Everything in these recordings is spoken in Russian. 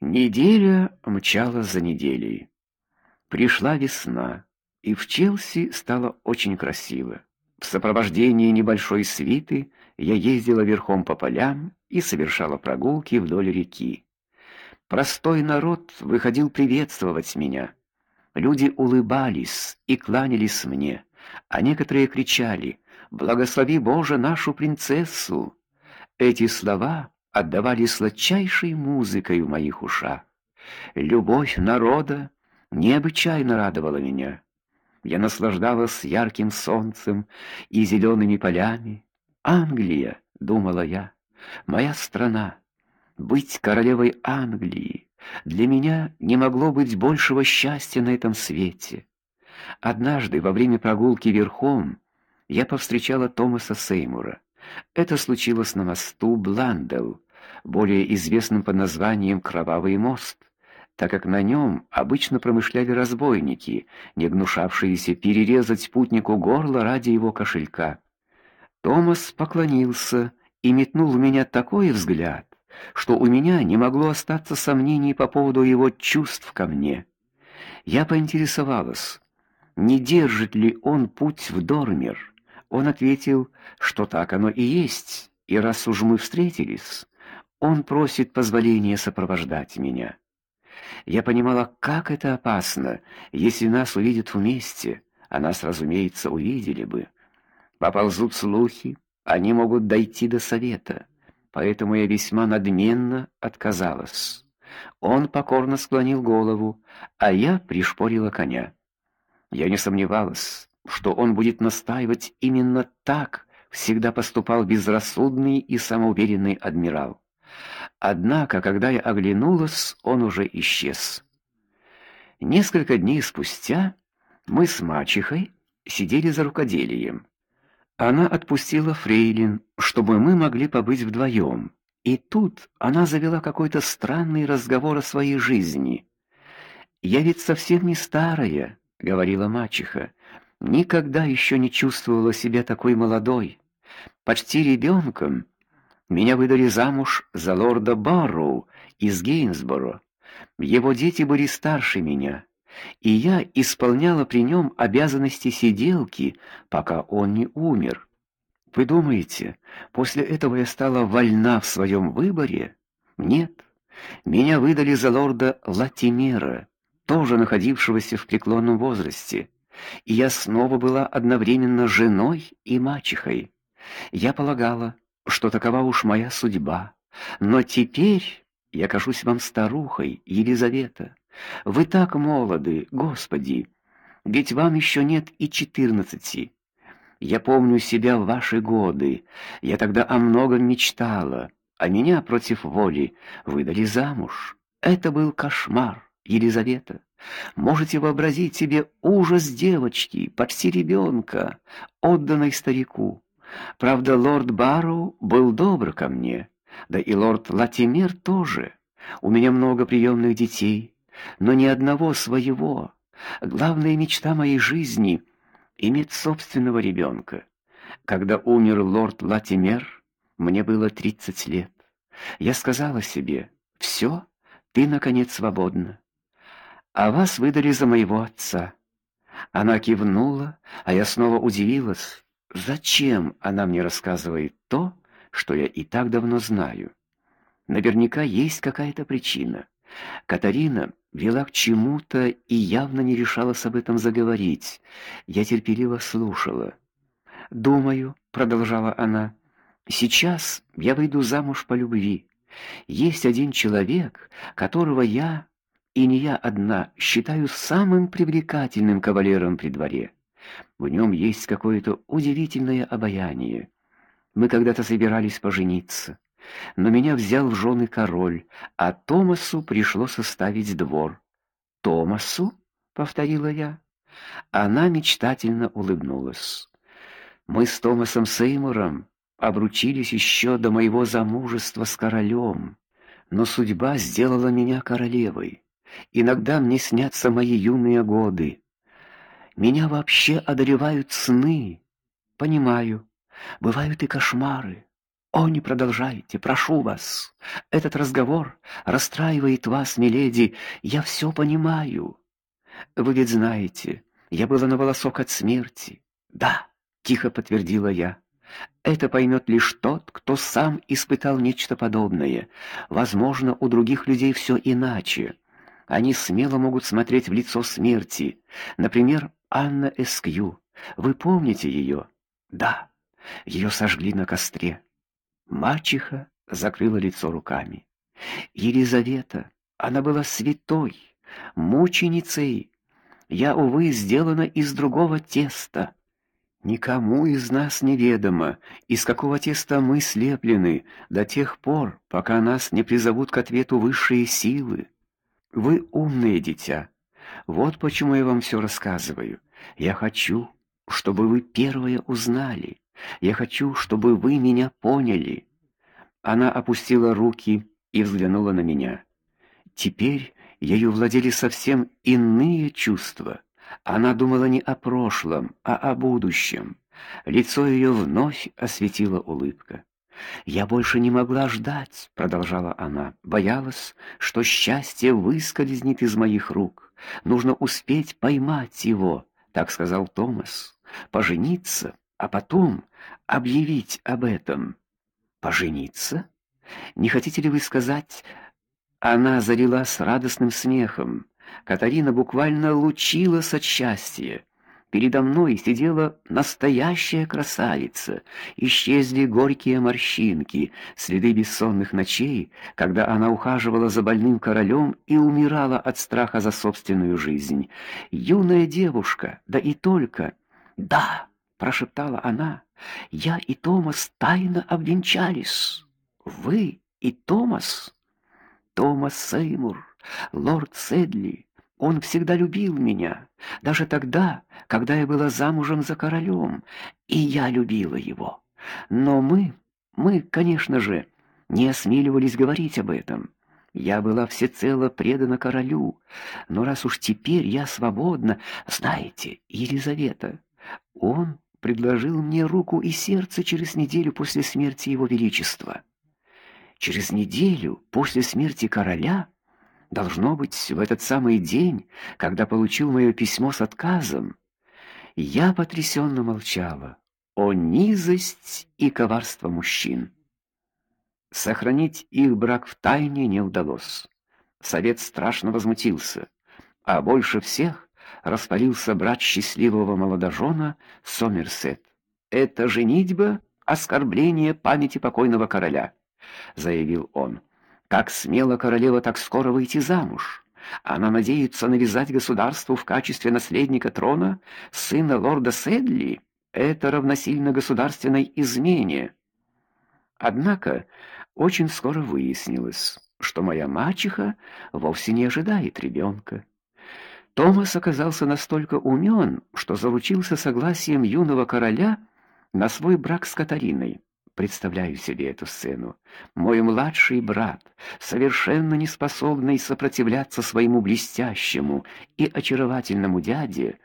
Неделя мчалась за неделей. Пришла весна, и в Челси стало очень красиво. В сопровождении небольшой свиты я ездила верхом по полям и совершала прогулки вдоль реки. Простой народ выходил приветствовать меня. Люди улыбались и кланялись мне, а некоторые кричали: "Благослови Боже нашу принцессу!" Эти слова отдавали сладчайшей музыкой в моих ушах. Любовь народа необычайно радовала меня. Я наслаждалась ярким солнцем и зелеными полями. Англия, думала я, моя страна. Быть королевой Англии для меня не могло быть большего счастья на этом свете. Однажды во время прогулки верхом я повстречала Томаса Сеймура. Это случилось на мосту Бландел, более известном под названием Кровавый мост, так как на нем обычно промышляли разбойники, не гнушавшиеся перерезать путнику горло ради его кошелька. Томас поклонился и метнул в меня такой взгляд, что у меня не могло остаться сомнений по поводу его чувств ко мне. Я поинтересовалась, не держит ли он путь в Дормер. Он ответил, что так оно и есть, и раз уж мы встретились, он просит позволения сопровождать меня. Я понимала, как это опасно, если нас увидят вместе, а нас, разумеется, увидели бы. Поползут слухи, они могут дойти до совета. Поэтому я весьма надменно отказалась. Он покорно склонил голову, а я пришпорила коня. Я не сомневалась, что он будет настаивать именно так, всегда поступал безрассудный и самоуверенный адмирал. Однако, когда я оглянулась, он уже исчез. Несколько дней спустя мы с мачехой сидели за рукоделием. Она отпустила фрейлин, чтобы мы могли побыть вдвоем. И тут она завела какой-то странный разговор о своей жизни. Я ведь совсем не старая, говорила мачеха. Никогда еще не чувствовала себя такой молодой, почти ребенком. Меня выдали замуж за лорда Барроу из Гейнсборо. Его дети были старше меня, и я исполняла при нем обязанности сиделки, пока он не умер. Вы думаете, после этого я стала вольна в своем выборе? Нет. Меня выдали за лорда Латимера, тоже находившегося в преклонном возрасте и я снова была одновременно женой и мачехой. Я полагала, что такова уж моя судьба. Но теперь я кажусь вам старухой, Елизавета. Вы так молоды, Господи. Ведь вам еще нет и четырнадцати. Я помню себя в ваши годы. Я тогда о многом мечтала, а меня против воли выдали замуж. Это был кошмар, Елизавета. Можете вообразить себе ужас девочки, почти ребенка, отданной старику. Правда, лорд Барроу был добр ко мне, да и лорд Латимер тоже. У меня много приемных детей, но ни одного своего. Главная мечта моей жизни иметь собственного ребенка. Когда умер лорд Латимер, мне было тридцать лет. Я сказала себе: «Все, ты наконец свободна а вас выдали за моего отца. Она кивнула, а я снова удивилась, зачем она мне рассказывает то, что я и так давно знаю. Наверняка есть какая-то причина. Катарина вела к чему-то и явно не решалась об этом заговорить. Я терпеливо слушала. "Думаю", продолжала она. "Сейчас я выйду замуж по любви. Есть один человек, которого я и не я одна считаю самым привлекательным кавалером при дворе. В нем есть какое-то удивительное обаяние. Мы когда-то собирались пожениться, но меня взял в жены король, а Томасу пришлось оставить двор. Томасу, повторила я. Она мечтательно улыбнулась. Мы с Томасом Сеймуром обручились еще до моего замужества с королем, но судьба сделала меня королевой. Иногда мне снятся мои юные годы. Меня вообще одолевают сны. Понимаю, бывают и кошмары. О, не продолжайте, прошу вас. Этот разговор расстраивает вас, миледи. Я все понимаю. Вы ведь знаете, я была на волосок от смерти. Да, тихо подтвердила я. Это поймет лишь тот, кто сам испытал нечто подобное. Возможно, у других людей все иначе. Они смело могут смотреть в лицо смерти. Например, Анна Эскью. Вы помните ее? Да. Ее сожгли на костре. Мачеха закрыла лицо руками. Елизавета, она была святой, мученицей. Я увы сделана из другого теста. Никому из нас неведомо, из какого теста мы слеплены до тех пор, пока нас не призовут к ответу высшие силы. Вы умное дитя. Вот почему я вам все рассказываю. Я хочу, чтобы вы первые узнали. Я хочу, чтобы вы меня поняли. Она опустила руки и взглянула на меня. Теперь ею владели совсем иные чувства. Она думала не о прошлом, а о будущем. Лицо ее вновь осветила улыбка. Я больше не могла ждать, продолжала она. Боялась, что счастье выскользнет из моих рук. Нужно успеть поймать его, так сказал Томас. Пожениться, а потом объявить об этом. Пожениться? Не хотите ли вы сказать? Она залилась радостным смехом. Катарина буквально лучилась от счастья. Передо мной сидела настоящая красавица. Исчезли горькие морщинки, следы бессонных ночей, когда она ухаживала за больным королем и умирала от страха за собственную жизнь. Юная девушка, да и только. "Да", прошептала она. "Я и Томас тайно обвенчались. Вы и Томас?" Томас Сеймур, лорд Седли, он всегда любил меня, даже тогда, когда я была замужем за королем, и я любила его. Но мы, мы, конечно же, не осмеливались говорить об этом. Я была всецело предана королю, но раз уж теперь я свободна, знаете, Елизавета, он предложил мне руку и сердце через неделю после смерти его величества. Через неделю после смерти короля, должно быть, в этот самый день, когда получил мое письмо с отказом, я потрясенно молчала. О низость и коварство мужчин. Сохранить их брак в тайне не удалось. Совет страшно возмутился, а больше всех распалился брат счастливого молодожена Сомерсет. Это женитьба оскорбление памяти покойного короля заявил он. Как смело королева так скоро выйти замуж? Она надеется навязать государству в качестве наследника трона сына лорда Седли. Это равносильно государственной измене. Однако очень скоро выяснилось, что моя мачеха вовсе не ожидает ребенка. Томас оказался настолько умен, что заручился согласием юного короля на свой брак с Катариной. Представляю себе эту сцену. Мой младший брат, совершенно не способный сопротивляться своему блестящему и очаровательному дяде,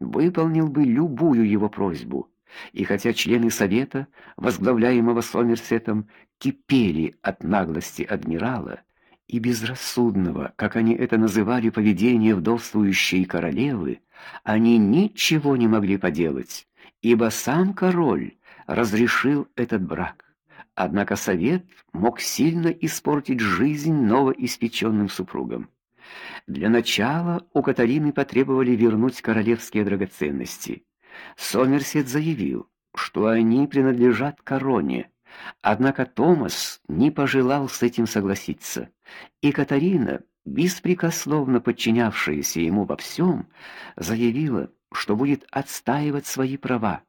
выполнил бы любую его просьбу. И хотя члены совета, возглавляемого Сомерсетом, кипели от наглости адмирала и безрассудного, как они это называли, поведения вдовствующей королевы, они ничего не могли поделать, ибо сам король разрешил этот брак. Однако совет мог сильно испортить жизнь новоиспеченным супругам. Для начала у Катарины потребовали вернуть королевские драгоценности. Сомерсет заявил, что они принадлежат короне. Однако Томас не пожелал с этим согласиться, и Катарина, беспрекословно подчинявшаяся ему во всем, заявила, что будет отстаивать свои права.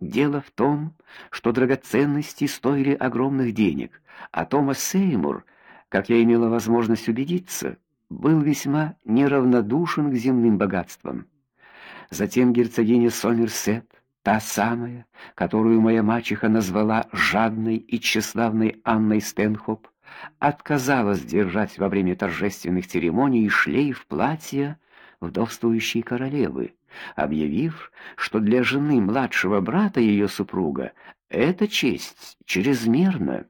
Дело в том, что драгоценности стоили огромных денег, а Томас Сеймур, как я имела возможность убедиться, был весьма неравнодушен к земным богатствам. Затем герцогиня Сомерсет, та самая, которую моя мачеха назвала жадной и тщеславной Анной Стенхоп, отказалась держать во время торжественных церемоний шлейф платья, вдовствующей королевы, объявив, что для жены младшего брата ее супруга эта честь чрезмерна.